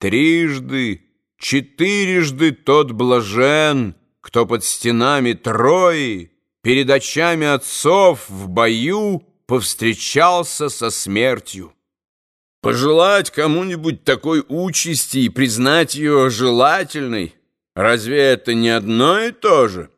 Трижды, четырежды тот блажен, Кто под стенами Трои, Перед очами отцов в бою Повстречался со смертью. Пожелать кому-нибудь такой участи и признать ее желательной, разве это не одно и то же?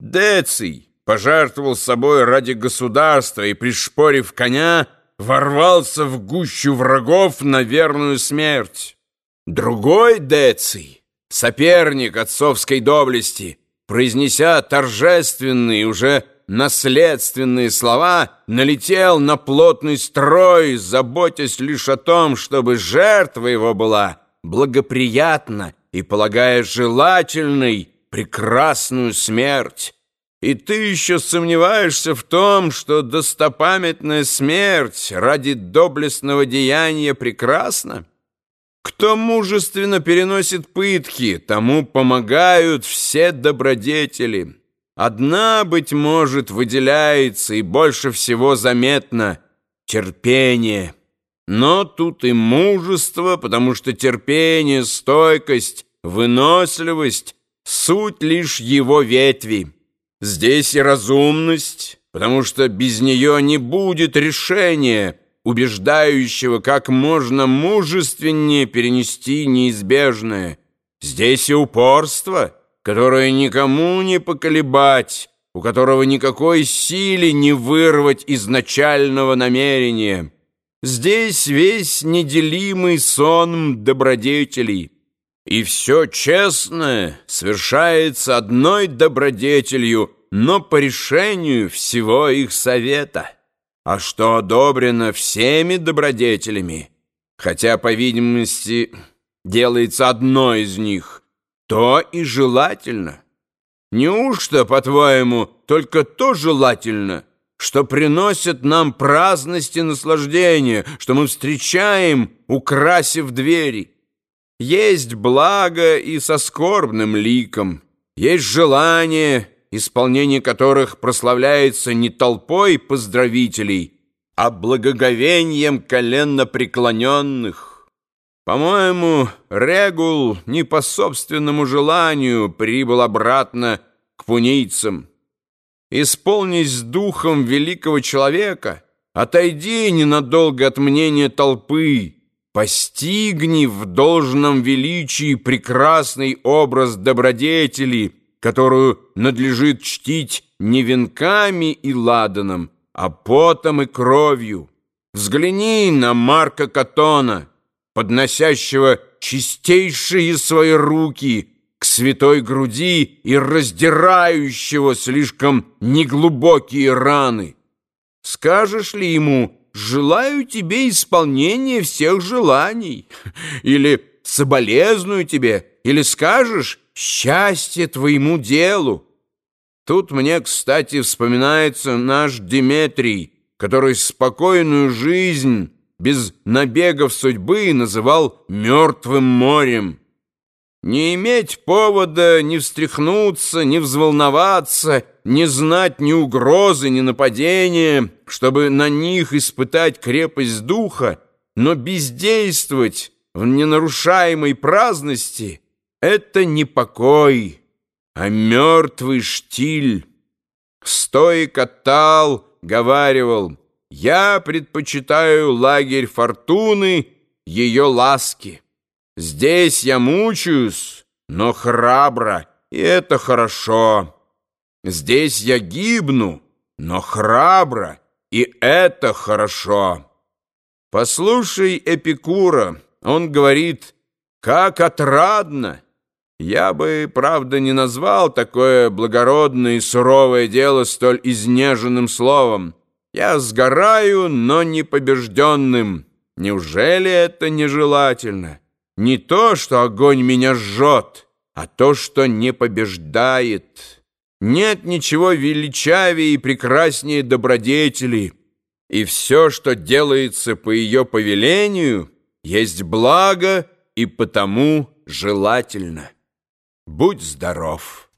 Деций пожертвовал собой ради государства и, пришпорив коня, ворвался в гущу врагов на верную смерть. Другой Деций, соперник отцовской доблести, произнеся торжественные, уже наследственные слова, налетел на плотный строй, заботясь лишь о том, чтобы жертва его была благоприятна и полагая желательной прекрасную смерть. И ты еще сомневаешься в том, что достопамятная смерть ради доблестного деяния прекрасна? Кто мужественно переносит пытки, тому помогают все добродетели. Одна, быть может, выделяется и больше всего заметно — терпение. Но тут и мужество, потому что терпение, стойкость, выносливость — суть лишь его ветви. Здесь и разумность, потому что без нее не будет решения — убеждающего, как можно мужественнее перенести неизбежное. Здесь и упорство, которое никому не поколебать, у которого никакой силы не вырвать изначального намерения. Здесь весь неделимый сон добродетелей. И все честное совершается одной добродетелью, но по решению всего их совета а что одобрено всеми добродетелями, хотя, по видимости, делается одно из них, то и желательно. Неужто, по-твоему, только то желательно, что приносит нам праздность и наслаждение, что мы встречаем, украсив двери? Есть благо и со скорбным ликом, есть желание исполнение которых прославляется не толпой поздравителей, а благоговением коленно преклоненных. По-моему, Регул не по собственному желанию прибыл обратно к пунийцам. Исполнись духом великого человека, отойди ненадолго от мнения толпы, постигни в должном величии прекрасный образ добродетели — которую надлежит чтить не венками и ладаном, а потом и кровью. Взгляни на Марка Катона, подносящего чистейшие свои руки к святой груди и раздирающего слишком неглубокие раны. Скажешь ли ему «желаю тебе исполнения всех желаний» или «соболезную тебе» или скажешь счастье твоему делу. Тут мне, кстати, вспоминается наш Диметрий, который спокойную жизнь без набегов судьбы называл «мертвым морем». Не иметь повода не встряхнуться, не взволноваться, не знать ни угрозы, ни нападения, чтобы на них испытать крепость духа, но бездействовать в ненарушаемой праздности — это не покой, а мертвый штиль. Стоик Атал говаривал, «Я предпочитаю лагерь фортуны, ее ласки. Здесь я мучаюсь, но храбро, и это хорошо. Здесь я гибну, но храбро, и это хорошо». Послушай Эпикура, он говорит, «Как отрадно!» Я бы, правда, не назвал такое благородное и суровое дело столь изнеженным словом. Я сгораю, но не побежденным. Неужели это нежелательно? Не то, что огонь меня жжет, а то, что не побеждает. Нет ничего величавее и прекраснее добродетели, и все, что делается по ее повелению, есть благо и потому желательно. Будь здоров!